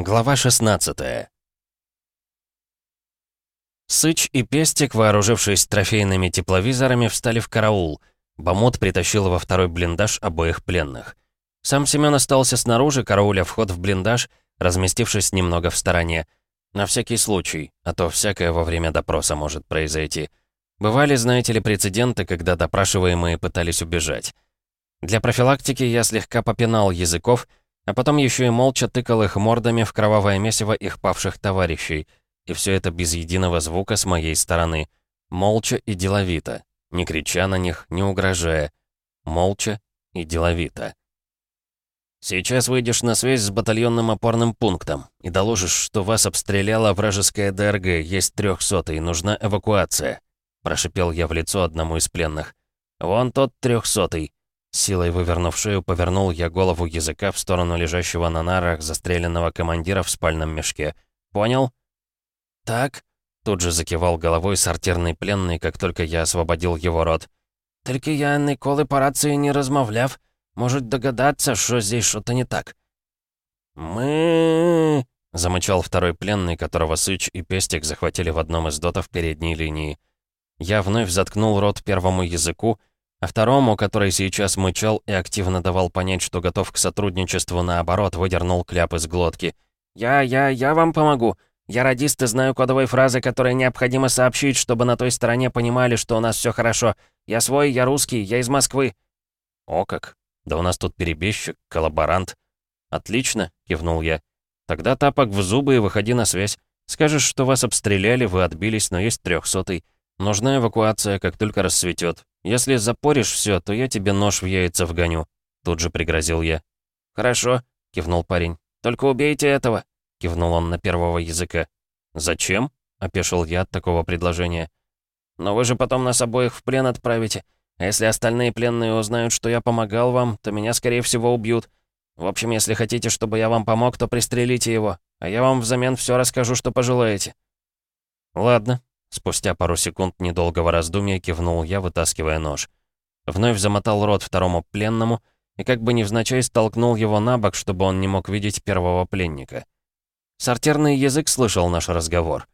Глава 16 Сыч и Пестик, вооружившись трофейными тепловизорами, встали в караул. Бамут притащил во второй блиндаж обоих пленных. Сам Семён остался снаружи, карауля вход в блиндаж, разместившись немного в стороне. На всякий случай, а то всякое во время допроса может произойти. Бывали, знаете ли, прецеденты, когда допрашиваемые пытались убежать. Для профилактики я слегка попинал языков, а потом еще и молча тыкал их мордами в кровавое месиво их павших товарищей. И все это без единого звука с моей стороны. Молча и деловито. Не крича на них, не угрожая. Молча и деловито. «Сейчас выйдешь на связь с батальонным опорным пунктом и доложишь, что вас обстреляла вражеская ДРГ, есть трехсотый, нужна эвакуация», прошипел я в лицо одному из пленных. «Вон тот трехсотый. Силой вывернув шею, повернул я голову языка в сторону лежащего на нарах застреленного командира в спальном мешке. «Понял?» «Так?» Тут же закивал головой сортирный пленный, как только я освободил его рот. «Только я ніколи по рации не размовляв. Может догадаться, что здесь что-то не так». «Мы...» — замычал второй пленный, которого Сыч и Пестик захватили в одном из дотов передней линии. Я вновь заткнул рот первому языку, а второму, который сейчас мычал и активно давал понять, что готов к сотрудничеству, наоборот, выдернул кляп из глотки. «Я, я, я вам помогу. Я радист и знаю кодовые фразы, которые необходимо сообщить, чтобы на той стороне понимали, что у нас все хорошо. Я свой, я русский, я из Москвы». «О как! Да у нас тут перебежчик, коллаборант». «Отлично», — кивнул я. «Тогда тапок в зубы и выходи на связь. Скажешь, что вас обстреляли, вы отбились, но есть трехсотый. Нужна эвакуация, как только рассветет. Если запоришь все, то я тебе нож в яйца вгоню», — тут же пригрозил я. «Хорошо», — кивнул парень. «Только убейте этого», — кивнул он на первого языка. «Зачем?» — опешил я от такого предложения. «Но вы же потом нас обоих в плен отправите. А если остальные пленные узнают, что я помогал вам, то меня, скорее всего, убьют. В общем, если хотите, чтобы я вам помог, то пристрелите его, а я вам взамен все расскажу, что пожелаете». «Ладно», Спустя пару секунд недолгого раздумья кивнул я, вытаскивая нож. Вновь замотал рот второму пленному и как бы невзначай столкнул его на бок, чтобы он не мог видеть первого пленника. Сортирный язык слышал наш разговор.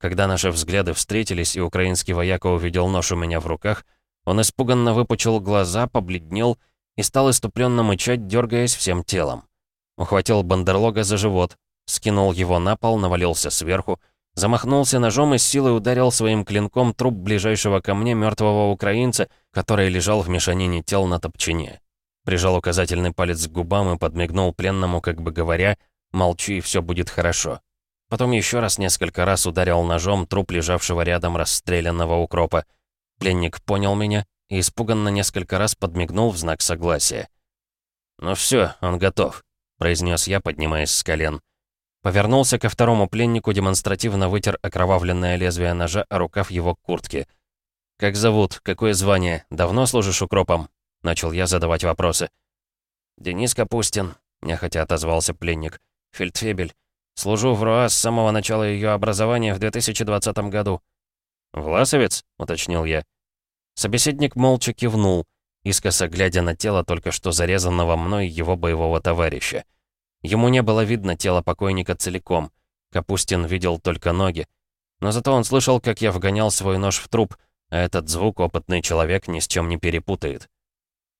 Когда наши взгляды встретились, и украинский вояка увидел нож у меня в руках, он испуганно выпучил глаза, побледнел и стал иступленно мычать, дергаясь всем телом. Ухватил бандерлога за живот, скинул его на пол, навалился сверху, Замахнулся ножом и с силой ударил своим клинком труп ближайшего ко мне мертвого украинца, который лежал в мешанине тел на топчине. Прижал указательный палец к губам и подмигнул пленному, как бы говоря, «Молчи, все будет хорошо». Потом еще раз несколько раз ударил ножом труп лежавшего рядом расстрелянного укропа. Пленник понял меня и испуганно несколько раз подмигнул в знак согласия. «Ну все, он готов», — произнес я, поднимаясь с колен. Повернулся ко второму пленнику, демонстративно вытер окровавленное лезвие ножа о рукав его куртки. «Как зовут? Какое звание? Давно служишь укропом?» Начал я задавать вопросы. «Денис Капустин», — нехотя отозвался пленник. «Фельдфебель. Служу в РОА с самого начала ее образования в 2020 году». «Власовец?» — уточнил я. Собеседник молча кивнул, искоса глядя на тело только что зарезанного мной его боевого товарища. Ему не было видно тело покойника целиком. Капустин видел только ноги. Но зато он слышал, как я вгонял свой нож в труп, а этот звук опытный человек ни с чем не перепутает.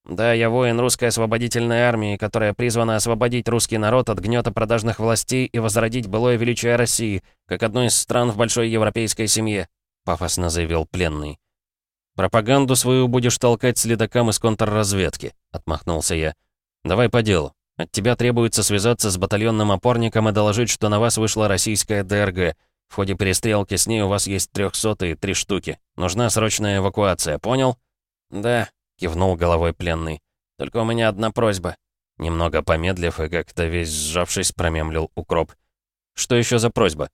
«Да, я воин русской освободительной армии, которая призвана освободить русский народ от гнета продажных властей и возродить былое величие России, как одну из стран в большой европейской семье», — пафосно заявил пленный. «Пропаганду свою будешь толкать следакам из контрразведки», — отмахнулся я. «Давай по делу. От тебя требуется связаться с батальонным опорником и доложить, что на вас вышла российская ДРГ. В ходе перестрелки с ней у вас есть трехсотые, три штуки. Нужна срочная эвакуация, понял?» «Да», — кивнул головой пленный. «Только у меня одна просьба». Немного помедлив и как-то весь сжавшись, промемлил укроп. «Что еще за просьба?»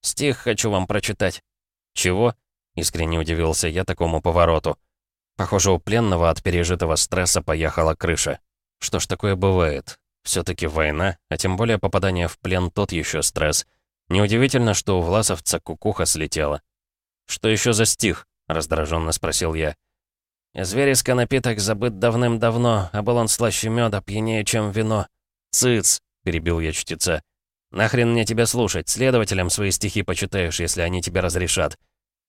«Стих хочу вам прочитать». «Чего?» — искренне удивился я такому повороту. Похоже, у пленного от пережитого стресса поехала крыша. Что ж такое бывает? Все-таки война, а тем более попадание в плен тот еще стресс. Неудивительно, что у власовца кукуха слетела. «Что еще за стих?» — раздраженно спросил я. «Звериска напиток забыт давным-давно, а был он слаще меда, пьянее, чем вино». «Цыц!» — перебил я чтеца. Нахрен мне тебя слушать? Следователям свои стихи почитаешь, если они тебе разрешат».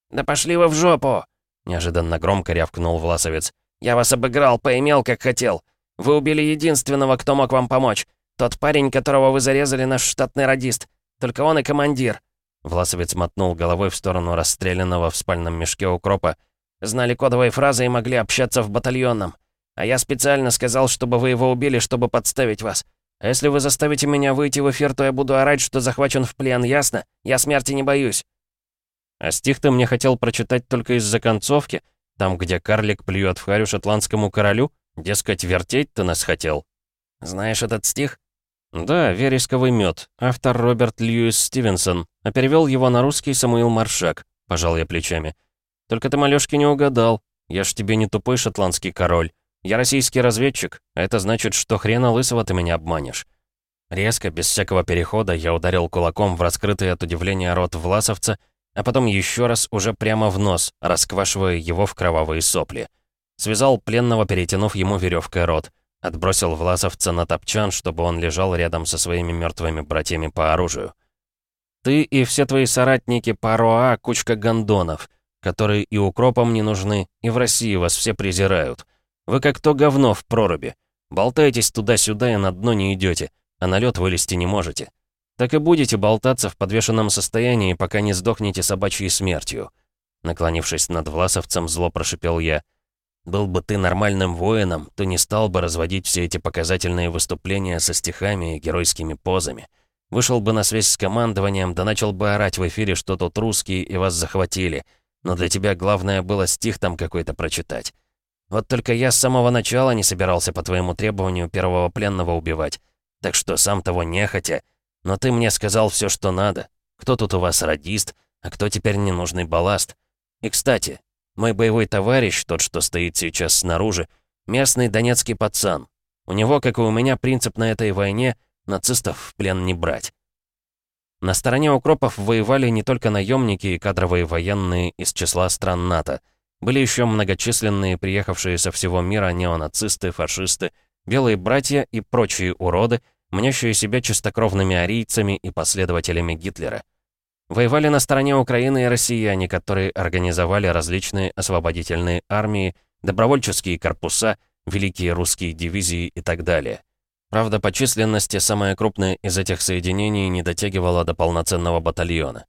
«Да пошли вы в жопу!» Неожиданно громко рявкнул Власовец. «Я вас обыграл, поимел, как хотел. Вы убили единственного, кто мог вам помочь. Тот парень, которого вы зарезали, наш штатный радист. Только он и командир». Власовец мотнул головой в сторону расстрелянного в спальном мешке укропа. «Знали кодовые фразы и могли общаться в батальонном. А я специально сказал, чтобы вы его убили, чтобы подставить вас. А если вы заставите меня выйти в эфир, то я буду орать, что захвачен в плен, ясно? Я смерти не боюсь». А стих ты мне хотел прочитать только из-за концовки, там, где карлик плюет в харю шотландскому королю? Дескать, вертеть ты нас хотел. Знаешь этот стих? Да, «Вересковый мед. Автор Роберт Льюис Стивенсон. А перевел его на русский Самуил Маршак. Пожал я плечами. Только ты, малёшки, не угадал. Я ж тебе не тупой шотландский король. Я российский разведчик, а это значит, что хрена лысого ты меня обманешь. Резко, без всякого перехода, я ударил кулаком в раскрытый от удивления рот Власовца а потом еще раз уже прямо в нос, расквашивая его в кровавые сопли. Связал пленного, перетянув ему веревкой рот. Отбросил власовца на топчан, чтобы он лежал рядом со своими мертвыми братьями по оружию. «Ты и все твои соратники по РОА — кучка гондонов, которые и укропам не нужны, и в России вас все презирают. Вы как то говно в проруби. Болтаетесь туда-сюда и на дно не идете, а на лед вылезти не можете. Так и будете болтаться в подвешенном состоянии, пока не сдохнете собачьей смертью». Наклонившись над Власовцем, зло прошипел я. «Был бы ты нормальным воином, то не стал бы разводить все эти показательные выступления со стихами и геройскими позами. Вышел бы на связь с командованием, да начал бы орать в эфире, что тут русские и вас захватили. Но для тебя главное было стих там какой-то прочитать. Вот только я с самого начала не собирался по твоему требованию первого пленного убивать. Так что сам того нехотя, но ты мне сказал все, что надо. Кто тут у вас радист, а кто теперь ненужный балласт. И, кстати, мой боевой товарищ, тот, что стоит сейчас снаружи, местный донецкий пацан. У него, как и у меня, принцип на этой войне — нацистов в плен не брать. На стороне укропов воевали не только наемники и кадровые военные из числа стран НАТО. Были еще многочисленные приехавшие со всего мира неонацисты, фашисты, белые братья и прочие уроды — мнящие себя чистокровными арийцами и последователями Гитлера. Воевали на стороне Украины и россияне, которые организовали различные освободительные армии, добровольческие корпуса, великие русские дивизии и так далее. Правда, по численности самая крупная из этих соединений не дотягивала до полноценного батальона.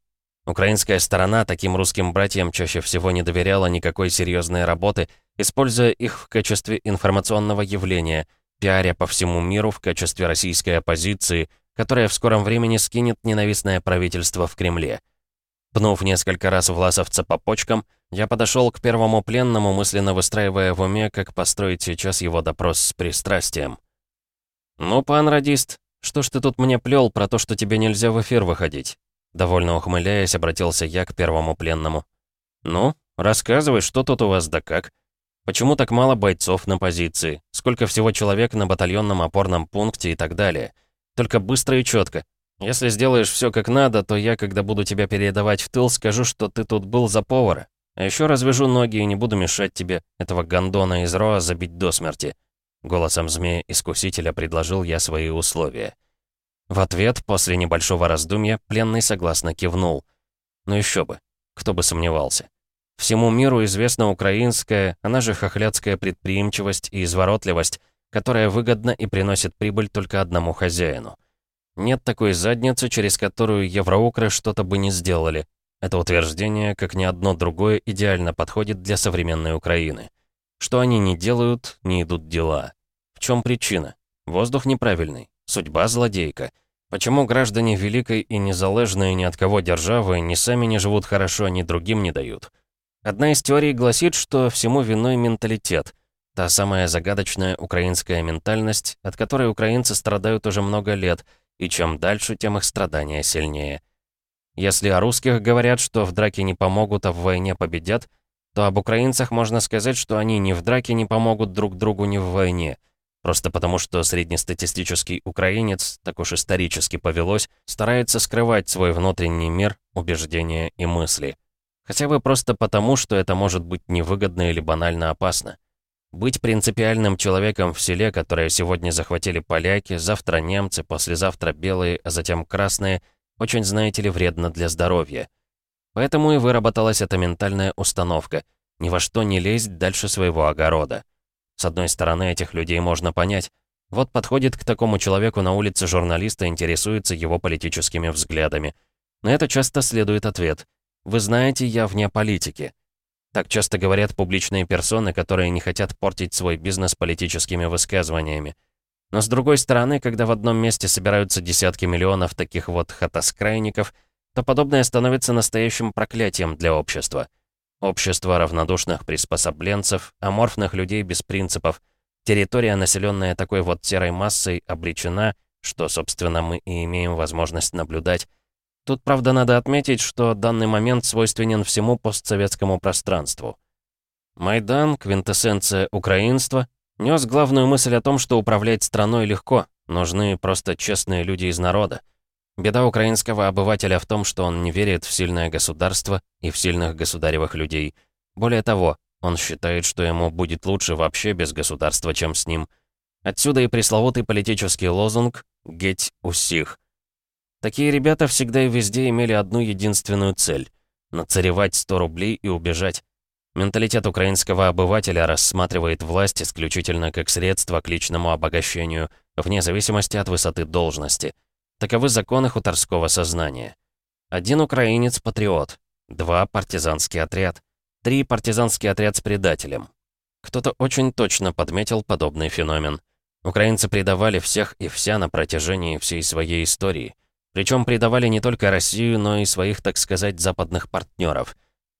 Украинская сторона таким русским братьям чаще всего не доверяла никакой серьезной работы, используя их в качестве информационного явления, пиаря по всему миру в качестве российской оппозиции, которая в скором времени скинет ненавистное правительство в Кремле. Пнув несколько раз Власовца по почкам, я подошел к первому пленному, мысленно выстраивая в уме, как построить сейчас его допрос с пристрастием. «Ну, пан радист, что ж ты тут мне плел про то, что тебе нельзя в эфир выходить?» Довольно ухмыляясь, обратился я к первому пленному. «Ну, рассказывай, что тут у вас да как?» Почему так мало бойцов на позиции? Сколько всего человек на батальонном опорном пункте и так далее? Только быстро и четко. Если сделаешь все как надо, то я, когда буду тебя передавать в тыл, скажу, что ты тут был за повара. А еще развяжу ноги и не буду мешать тебе, этого гондона из Роа, забить до смерти. Голосом змея-искусителя предложил я свои условия. В ответ, после небольшого раздумья, пленный согласно кивнул. Ну еще бы, кто бы сомневался. Всему миру известна украинская, она же хохлядская предприимчивость и изворотливость, которая выгодна и приносит прибыль только одному хозяину. Нет такой задницы, через которую евроукры что-то бы не сделали. Это утверждение, как ни одно другое, идеально подходит для современной Украины. Что они не делают, не идут дела. В чем причина? Воздух неправильный, судьба злодейка. Почему граждане великой и незалежной ни от кого державы ни сами не живут хорошо, ни другим не дают? Одна из теорий гласит, что всему виной менталитет. Та самая загадочная украинская ментальность, от которой украинцы страдают уже много лет, и чем дальше, тем их страдания сильнее. Если о русских говорят, что в драке не помогут, а в войне победят, то об украинцах можно сказать, что они ни в драке не помогут друг другу, ни в войне. Просто потому, что среднестатистический украинец, так уж исторически повелось, старается скрывать свой внутренний мир, убеждения и мысли. Хотя бы просто потому, что это может быть невыгодно или банально опасно. Быть принципиальным человеком в селе, которое сегодня захватили поляки, завтра немцы, послезавтра белые, а затем красные, очень, знаете ли, вредно для здоровья. Поэтому и выработалась эта ментальная установка — ни во что не лезть дальше своего огорода. С одной стороны, этих людей можно понять. Вот подходит к такому человеку на улице журналист и интересуется его политическими взглядами. На это часто следует ответ. «Вы знаете, я вне политики». Так часто говорят публичные персоны, которые не хотят портить свой бизнес политическими высказываниями. Но с другой стороны, когда в одном месте собираются десятки миллионов таких вот хатоскрайников, то подобное становится настоящим проклятием для общества. Общество равнодушных приспособленцев, аморфных людей без принципов. Территория, населенная такой вот серой массой, обречена, что, собственно, мы и имеем возможность наблюдать. Тут, правда, надо отметить, что данный момент свойственен всему постсоветскому пространству. Майдан, квинтэссенция украинства, нес главную мысль о том, что управлять страной легко, нужны просто честные люди из народа. Беда украинского обывателя в том, что он не верит в сильное государство и в сильных государевых людей. Более того, он считает, что ему будет лучше вообще без государства, чем с ним. Отсюда и пресловутый политический лозунг «Геть усих». Такие ребята всегда и везде имели одну единственную цель — нацаревать 100 рублей и убежать. Менталитет украинского обывателя рассматривает власть исключительно как средство к личному обогащению, вне зависимости от высоты должности — Таковы законы хуторского сознания. Один украинец-патриот, два — партизанский отряд, три — партизанский отряд с предателем. Кто-то очень точно подметил подобный феномен. Украинцы предавали всех и вся на протяжении всей своей истории. Причем предавали не только Россию, но и своих, так сказать, западных партнеров.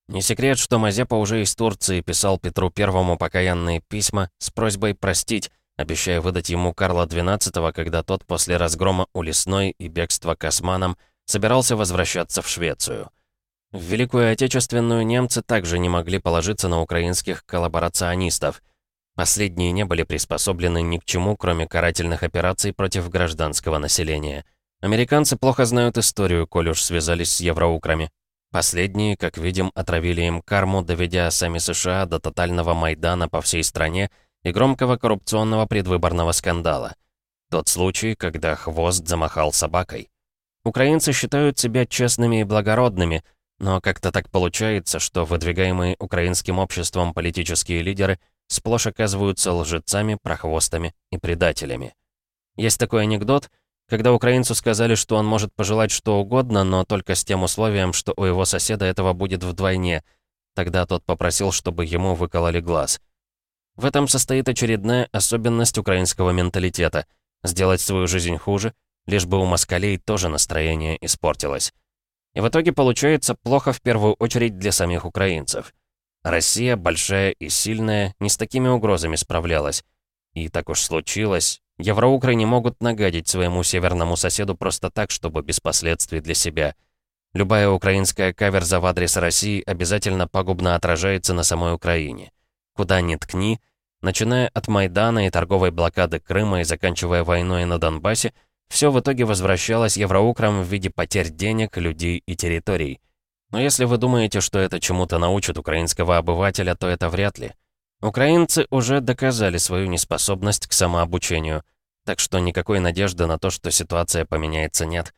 Не секрет, что Мазепа уже из Турции писал Петру Первому покаянные письма с просьбой простить, обещая выдать ему Карла XII, когда тот после разгрома у Лесной и бегства к османам собирался возвращаться в Швецию. В Великую Отечественную немцы также не могли положиться на украинских коллаборационистов. Последние не были приспособлены ни к чему, кроме карательных операций против гражданского населения. Американцы плохо знают историю, коль уж связались с евроукрами. Последние, как видим, отравили им карму, доведя сами США до тотального Майдана по всей стране – и громкого коррупционного предвыборного скандала. Тот случай, когда хвост замахал собакой. Украинцы считают себя честными и благородными, но как-то так получается, что выдвигаемые украинским обществом политические лидеры сплошь оказываются лжецами, прохвостами и предателями. Есть такой анекдот, когда украинцу сказали, что он может пожелать что угодно, но только с тем условием, что у его соседа этого будет вдвойне. Тогда тот попросил, чтобы ему выкололи глаз. В этом состоит очередная особенность украинского менталитета — сделать свою жизнь хуже, лишь бы у москалей тоже настроение испортилось. И в итоге получается плохо в первую очередь для самих украинцев. Россия, большая и сильная, не с такими угрозами справлялась. И так уж случилось, евроукры не могут нагадить своему северному соседу просто так, чтобы без последствий для себя. Любая украинская каверза в адрес России обязательно пагубно отражается на самой Украине. Куда ни ткни, начиная от Майдана и торговой блокады Крыма и заканчивая войной на Донбассе, все в итоге возвращалось евроукрам в виде потерь денег, людей и территорий. Но если вы думаете, что это чему-то научит украинского обывателя, то это вряд ли. Украинцы уже доказали свою неспособность к самообучению, так что никакой надежды на то, что ситуация поменяется, нет.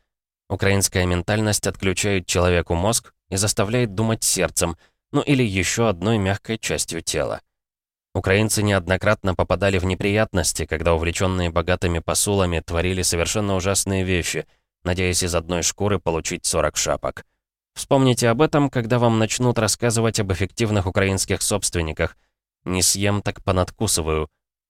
Украинская ментальность отключает человеку мозг и заставляет думать сердцем, ну или еще одной мягкой частью тела. Украинцы неоднократно попадали в неприятности, когда увлеченные богатыми посулами творили совершенно ужасные вещи, надеясь из одной шкуры получить 40 шапок. Вспомните об этом, когда вам начнут рассказывать об эффективных украинских собственниках. «Не съем, так понадкусываю».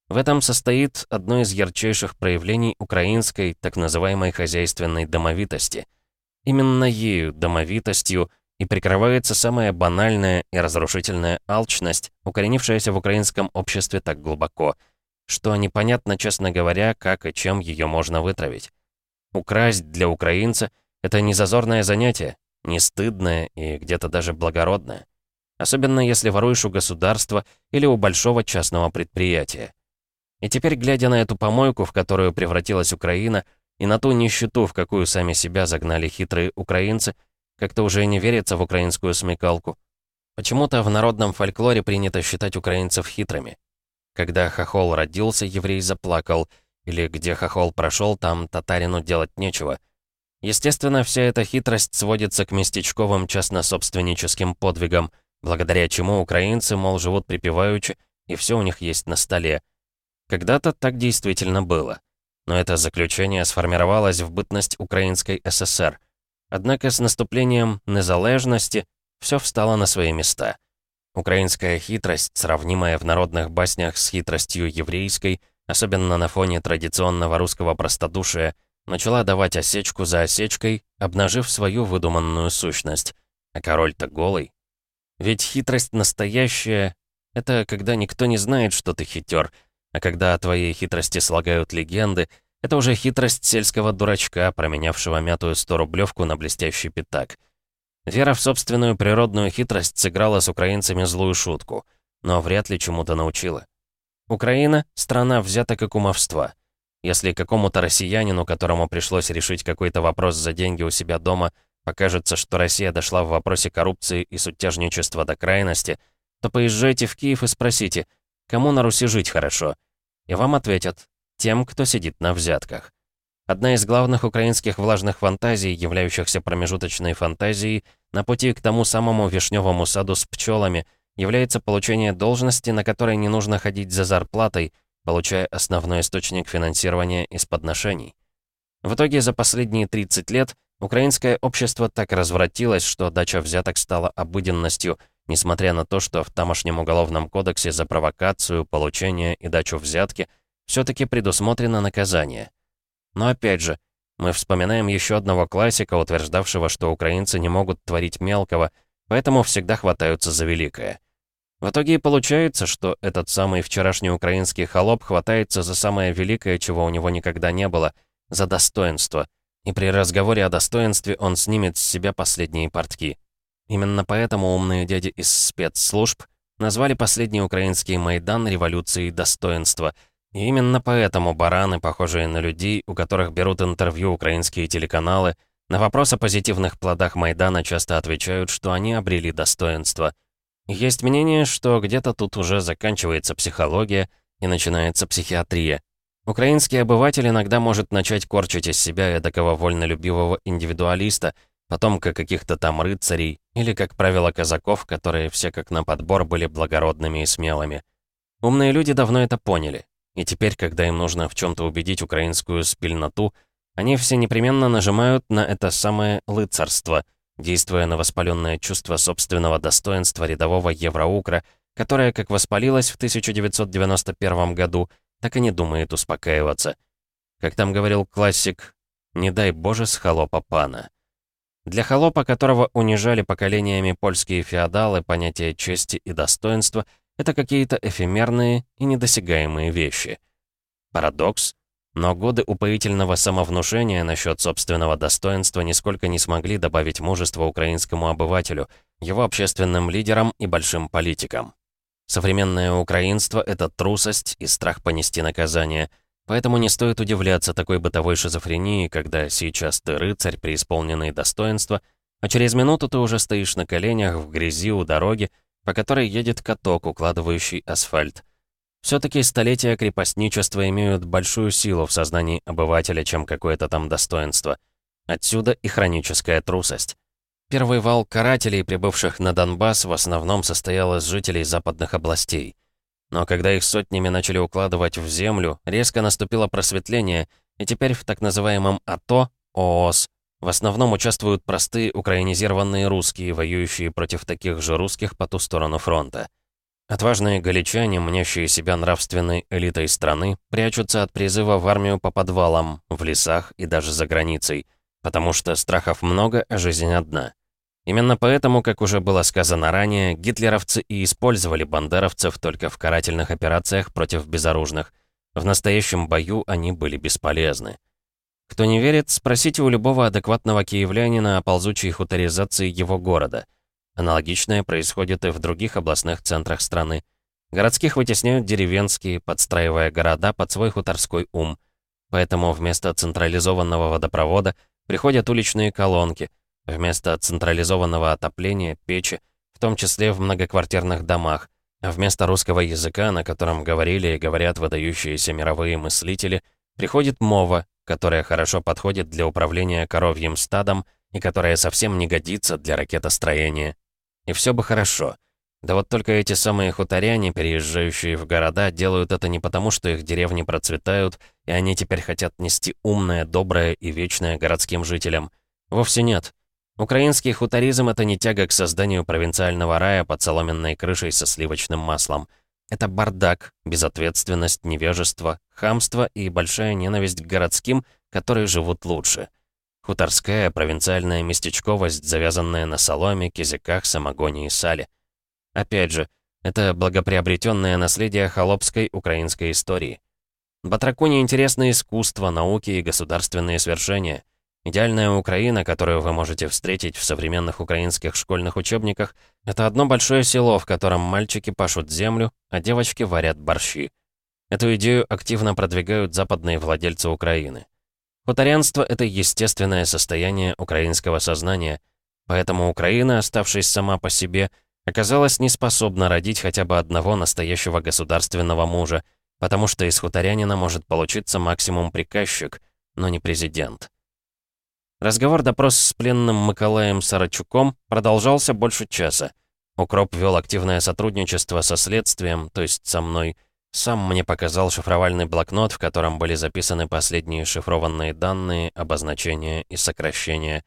В этом состоит одно из ярчайших проявлений украинской, так называемой хозяйственной домовитости. Именно ею, домовитостью, и прикрывается самая банальная и разрушительная алчность, укоренившаяся в украинском обществе так глубоко, что непонятно, честно говоря, как и чем ее можно вытравить. Украсть для украинца — это не зазорное занятие, не стыдное и где-то даже благородное. Особенно если воруешь у государства или у большого частного предприятия. И теперь, глядя на эту помойку, в которую превратилась Украина, и на ту нищету, в какую сами себя загнали хитрые украинцы — как-то уже не верится в украинскую смекалку. Почему-то в народном фольклоре принято считать украинцев хитрыми. Когда хохол родился, еврей заплакал, или где хохол прошел, там татарину делать нечего. Естественно, вся эта хитрость сводится к местечковым частно-собственническим подвигам, благодаря чему украинцы, мол, живут припеваючи, и все у них есть на столе. Когда-то так действительно было. Но это заключение сформировалось в бытность Украинской ССР. Однако с наступлением незалежности все встало на свои места. Украинская хитрость, сравнимая в народных баснях с хитростью еврейской, особенно на фоне традиционного русского простодушия, начала давать осечку за осечкой, обнажив свою выдуманную сущность. А король-то голый. Ведь хитрость настоящая — это когда никто не знает, что ты хитер, а когда о твоей хитрости слагают легенды, это уже хитрость сельского дурачка, променявшего мятую сто-рублевку на блестящий пятак. Вера в собственную природную хитрость сыграла с украинцами злую шутку, но вряд ли чему-то научила. Украина — страна взяток и кумовства. Если какому-то россиянину, которому пришлось решить какой-то вопрос за деньги у себя дома, покажется, что Россия дошла в вопросе коррупции и сутяжничества до крайности, то поезжайте в Киев и спросите, кому на Руси жить хорошо. И вам ответят, тем, кто сидит на взятках. Одна из главных украинских влажных фантазий, являющихся промежуточной фантазией, на пути к тому самому вишневому саду с пчелами, является получение должности, на которой не нужно ходить за зарплатой, получая основной источник финансирования из подношений. В итоге за последние 30 лет украинское общество так развратилось, что дача взяток стала обыденностью, несмотря на то, что в тамошнем уголовном кодексе за провокацию, получение и дачу взятки все-таки предусмотрено наказание. Но опять же, мы вспоминаем еще одного классика, утверждавшего, что украинцы не могут творить мелкого, поэтому всегда хватаются за великое. В итоге и получается, что этот самый вчерашний украинский холоп хватается за самое великое, чего у него никогда не было, за достоинство. И при разговоре о достоинстве он снимет с себя последние портки. Именно поэтому умные дяди из спецслужб назвали последний украинский Майдан революцией достоинства. И именно поэтому бараны, похожие на людей, у которых берут интервью украинские телеканалы, на вопрос о позитивных плодах Майдана часто отвечают, что они обрели достоинство – есть мнение, что где-то тут уже заканчивается психология и начинается психиатрия. Украинский обыватель иногда может начать корчить из себя эдакого вольнолюбивого индивидуалиста, потомка каких-то там рыцарей, или, как правило, казаков, которые все как на подбор были благородными и смелыми. Умные люди давно это поняли, и теперь, когда им нужно в чем-то убедить украинскую спильноту, они все непременно нажимают на это самое «лыцарство», действуя на воспаленное чувство собственного достоинства рядового евроукра, которое как воспалилось в 1991 году, так и не думает успокаиваться. Как там говорил классик, «Не дай Боже с холопа пана». Для холопа, которого унижали поколениями польские феодалы, понятие чести и достоинства — это какие-то эфемерные и недосягаемые вещи. Парадокс, но годы упоительного самовнушения насчет собственного достоинства нисколько не смогли добавить мужества украинскому обывателю, его общественным лидерам и большим политикам. Современное украинство — это трусость и страх понести наказание. Поэтому не стоит удивляться такой бытовой шизофрении, когда сейчас ты рыцарь, преисполненный достоинства, а через минуту ты уже стоишь на коленях в грязи у дороги, по которой едет каток, укладывающий асфальт. Все-таки столетия крепостничества имеют большую силу в сознании обывателя, чем какое-то там достоинство. Отсюда и хроническая трусость. Первый вал карателей, прибывших на Донбасс, в основном состоял из жителей западных областей. Но когда их сотнями начали укладывать в землю, резко наступило просветление, и теперь в так называемом АТО, ООС, в основном участвуют простые украинизированные русские, воюющие против таких же русских по ту сторону фронта. Отважные галичане, мнящие себя нравственной элитой страны, прячутся от призыва в армию по подвалам, в лесах и даже за границей, потому что страхов много, а жизнь одна. Именно поэтому, как уже было сказано ранее, гитлеровцы и использовали бандеровцев только в карательных операциях против безоружных. В настоящем бою они были бесполезны. Кто не верит, спросите у любого адекватного киевлянина о ползучей хуторизации его города – Аналогичное происходит и в других областных центрах страны. Городских вытесняют деревенские, подстраивая города под свой хуторской ум. Поэтому вместо централизованного водопровода приходят уличные колонки, вместо централизованного отопления — печи, в том числе в многоквартирных домах, А вместо русского языка, на котором говорили и говорят выдающиеся мировые мыслители, приходит мова, которая хорошо подходит для управления коровьим стадом и которая совсем не годится для ракетостроения. И все бы хорошо. Да вот только эти самые хуторяне, переезжающие в города, делают это не потому, что их деревни процветают, и они теперь хотят нести умное, доброе и вечное городским жителям. Вовсе нет. Украинский хуторизм — это не тяга к созданию провинциального рая под соломенной крышей со сливочным маслом. Это бардак, безответственность, невежество, хамство и большая ненависть к городским, которые живут лучше. Хуторская провинциальная местечковость, завязанная на соломе, кизиках, самогоне и сале. Опять же, это благоприобретенное наследие холопской украинской истории. Батраку интересно искусство, науки и государственные свершения — Идеальная Украина, которую вы можете встретить в современных украинских школьных учебниках, это одно большое село, в котором мальчики пашут землю, а девочки варят борщи. Эту идею активно продвигают западные владельцы Украины. Хуторянство — это естественное состояние украинского сознания, поэтому Украина, оставшись сама по себе, оказалась не способна родить хотя бы одного настоящего государственного мужа, потому что из хуторянина может получиться максимум приказчик, но не президент. Разговор-допрос с пленным Макалаем Сарачуком продолжался больше часа. Укроп вел активное сотрудничество со следствием, то есть со мной. Сам мне показал шифровальный блокнот, в котором были записаны последние шифрованные данные, обозначения и сокращения.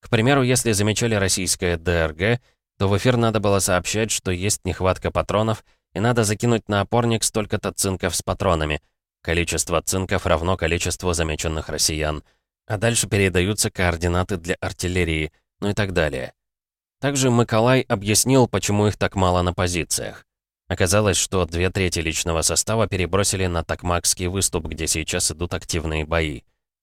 К примеру, если замечали российское ДРГ, то в эфир надо было сообщать, что есть нехватка патронов, и надо закинуть на опорник столько-то цинков с патронами. Количество цинков равно количеству замеченных россиян — а дальше передаются координаты для артиллерии, ну и так далее. Также Николай объяснил, почему их так мало на позициях. Оказалось, что две трети личного состава перебросили на Токмакский выступ, где сейчас идут активные бои.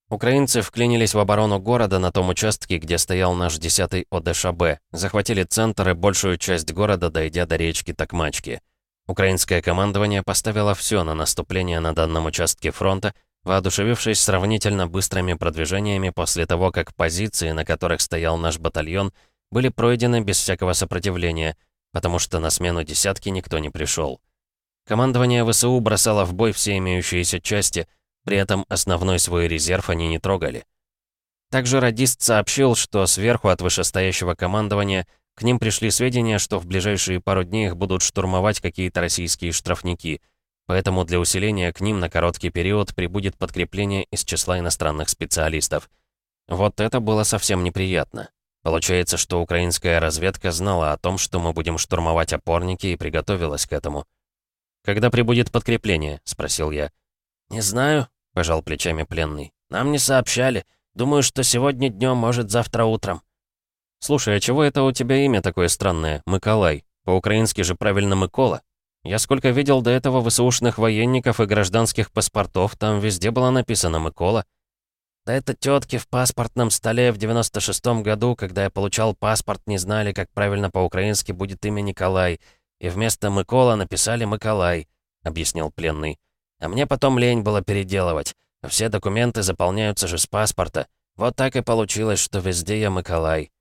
Украинцы вклинились в оборону города на том участке, где стоял наш 10-й ОДШБ, захватили центр и большую часть города, дойдя до речки Токмачки. Украинское командование поставило все на наступление на данном участке фронта, воодушевившись сравнительно быстрыми продвижениями после того, как позиции, на которых стоял наш батальон, были пройдены без всякого сопротивления, потому что на смену десятки никто не пришел. Командование ВСУ бросало в бой все имеющиеся части, при этом основной свой резерв они не трогали. Также радист сообщил, что сверху от вышестоящего командования к ним пришли сведения, что в ближайшие пару дней их будут штурмовать какие-то российские штрафники — Поэтому для усиления к ним на короткий период прибудет подкрепление из числа иностранных специалистов. Вот это было совсем неприятно. Получается, что украинская разведка знала о том, что мы будем штурмовать опорники и приготовилась к этому. «Когда прибудет подкрепление?» — спросил я. «Не знаю», — пожал плечами пленный. «Нам не сообщали. Думаю, что сегодня днем, может, завтра утром». «Слушай, а чего это у тебя имя такое странное, Миколай? По-украински же правильно Микола?» Я сколько видел до этого ВСУшных военников и гражданских паспортов, там везде было написано «Микола». Да это тетки в паспортном столе в 96-м году, когда я получал паспорт, не знали, как правильно по-украински будет имя Николай, и вместо Микола написали Миколай, объяснил пленный. А мне потом лень было переделывать. Все документы заполняются же с паспорта. Вот так и получилось, что везде я Миколай.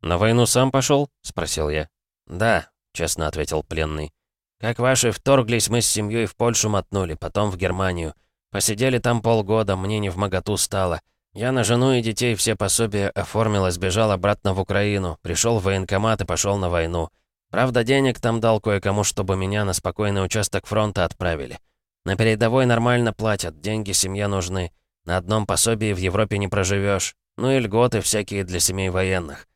«На войну сам пошел? спросил я. «Да», — честно ответил пленный. Как ваши вторглись, мы с семьей в Польшу мотнули, потом в Германию. Посидели там полгода, мне не в моготу стало. Я на жену и детей все пособия оформил и сбежал обратно в Украину. Пришел в военкомат и пошел на войну. Правда, денег там дал кое-кому, чтобы меня на спокойный участок фронта отправили. На передовой нормально платят, деньги семье нужны. На одном пособии в Европе не проживешь. Ну и льготы всякие для семей военных.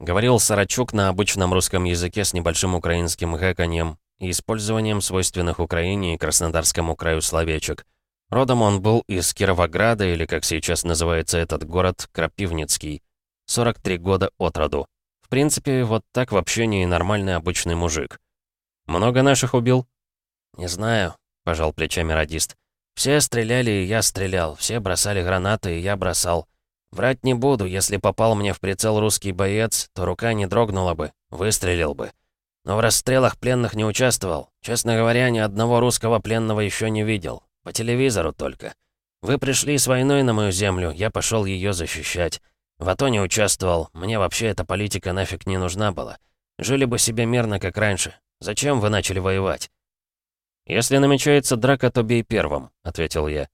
Говорил Сарачук на обычном русском языке с небольшим украинским гэканьем, использованием свойственных Украине и Краснодарскому краю словечек. Родом он был из Кировограда, или, как сейчас называется этот город, Крапивницкий. 43 года от роду. В принципе, вот так в общении нормальный обычный мужик. «Много наших убил?» «Не знаю», — пожал плечами радист. «Все стреляли, и я стрелял. Все бросали гранаты, и я бросал. Врать не буду, если попал мне в прицел русский боец, то рука не дрогнула бы, выстрелил бы. Но в расстрелах пленных не участвовал. Честно говоря, ни одного русского пленного еще не видел. По телевизору только. Вы пришли с войной на мою землю, я пошел ее защищать. В АТО не участвовал, мне вообще эта политика нафиг не нужна была. Жили бы себе мирно, как раньше. Зачем вы начали воевать?» «Если намечается драка, то бей первым», — ответил я.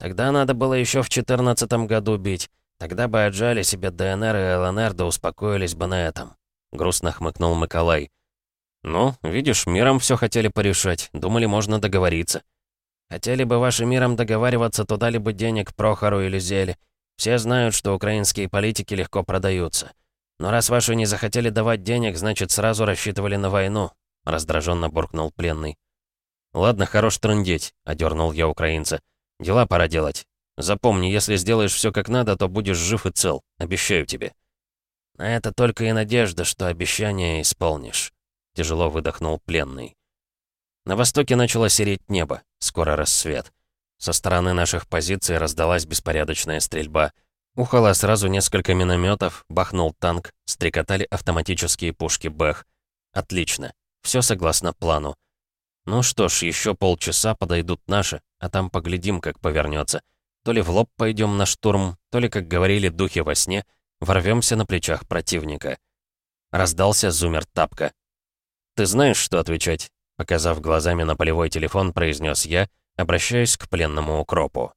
«Тогда надо было еще в четырнадцатом году бить. Тогда бы отжали себе ДНР и ЛНР, да успокоились бы на этом», — грустно хмыкнул Николай. «Ну, видишь, миром все хотели порешать. Думали, можно договориться». «Хотели бы ваши миром договариваться, то дали бы денег Прохору или Зеле. Все знают, что украинские политики легко продаются. Но раз ваши не захотели давать денег, значит, сразу рассчитывали на войну», — раздраженно буркнул пленный. «Ладно, хорош трындеть», — одернул я украинца. «Дела пора делать. Запомни, если сделаешь все как надо, то будешь жив и цел. Обещаю тебе». «На это только и надежда, что обещание исполнишь», — тяжело выдохнул пленный. На востоке начало сереть небо, скоро рассвет. Со стороны наших позиций раздалась беспорядочная стрельба. Ухало сразу несколько минометов, бахнул танк, стрекотали автоматические пушки Бэх. Отлично. Все согласно плану. Ну что ж, еще полчаса подойдут наши, а там поглядим, как повернется. То ли в лоб пойдем на штурм, то ли, как говорили духи во сне, ворвемся на плечах противника. Раздался зумер тапка. «Ты знаешь, что отвечать?» Показав глазами на полевой телефон, произнес я — обращаясь к пленному укропу.